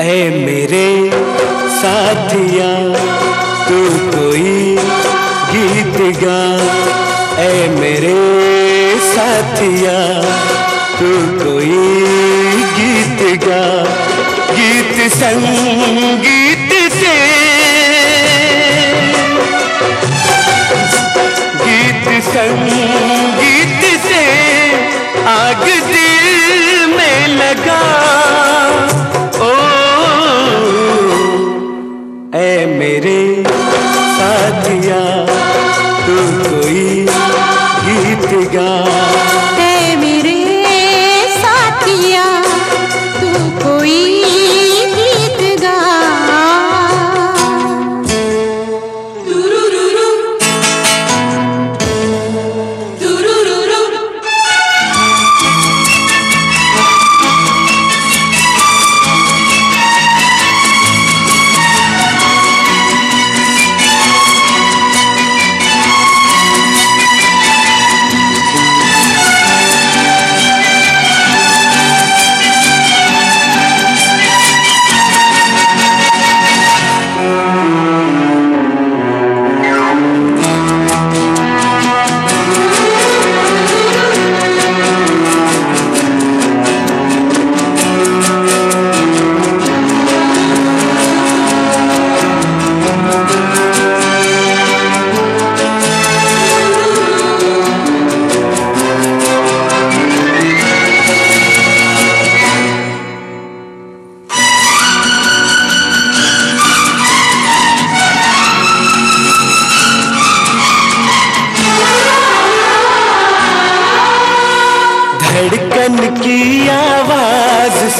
ऐ मेरे साथिया, तू कोई गीत गा। ऐ मेरे साथिया, तू कोई गीत गा। गीत संगीत Thank you.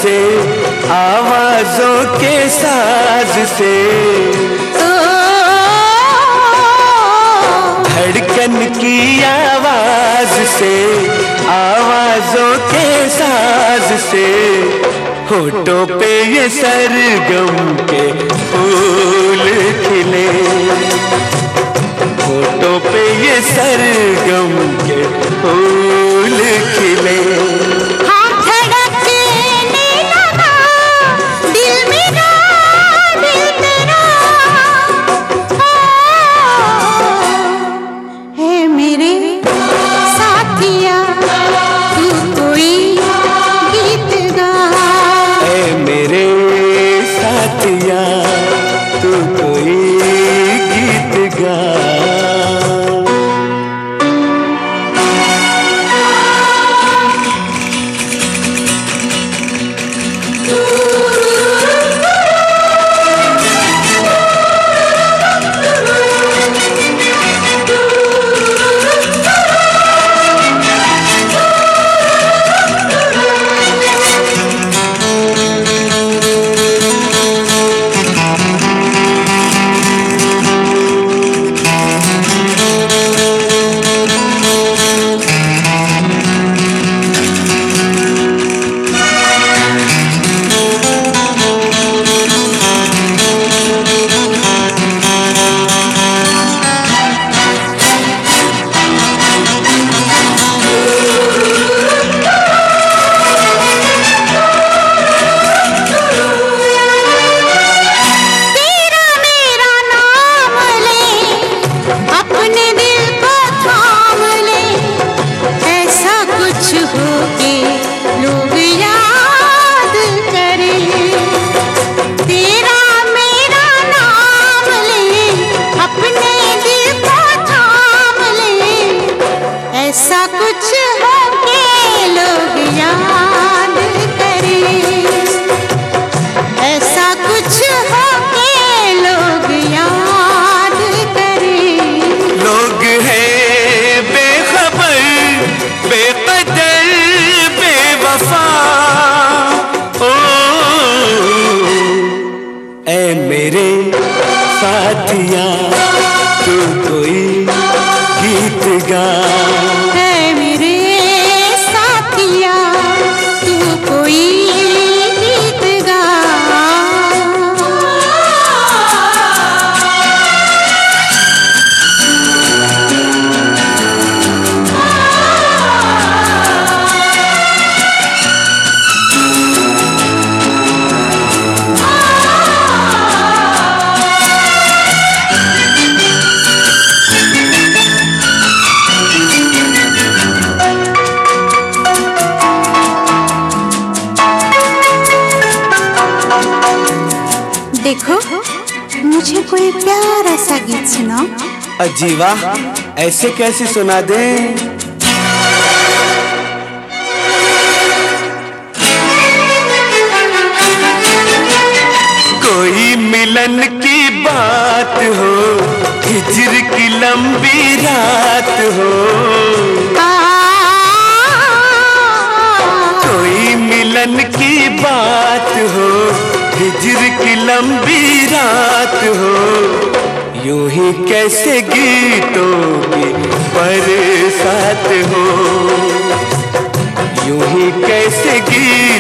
से, आवाजों के साज से। धड़कन की आवाज़ से, आवाजों के साज से। होठों पे ये सरगम के फूल खिले। होठों पे ये सरगम के फूल सुनाओ अजीवा ऐसे कैसे सुना दे? कोई मिलन की बात हो हिजर की लंबी रात हो। कोई मिलन की बात हो हिजर की लंबी रात हो। यूँ ही कैसे गीतों की बरसात हो? यूँ ही कैसे गीतों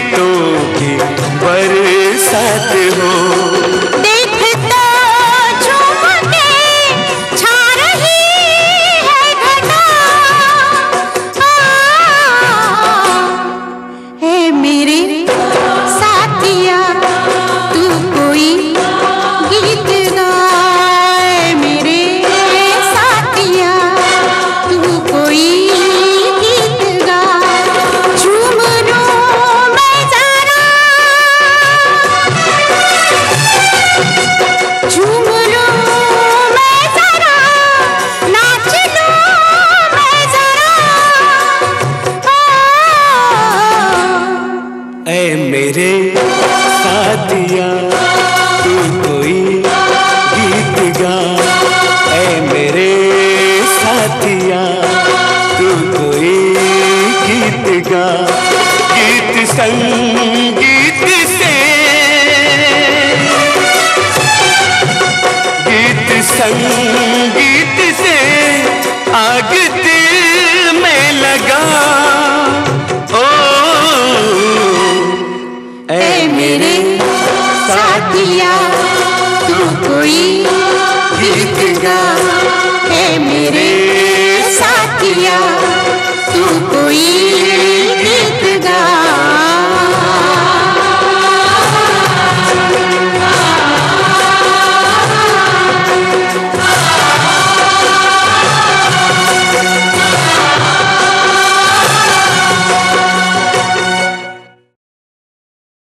गीत गा गीत संगीत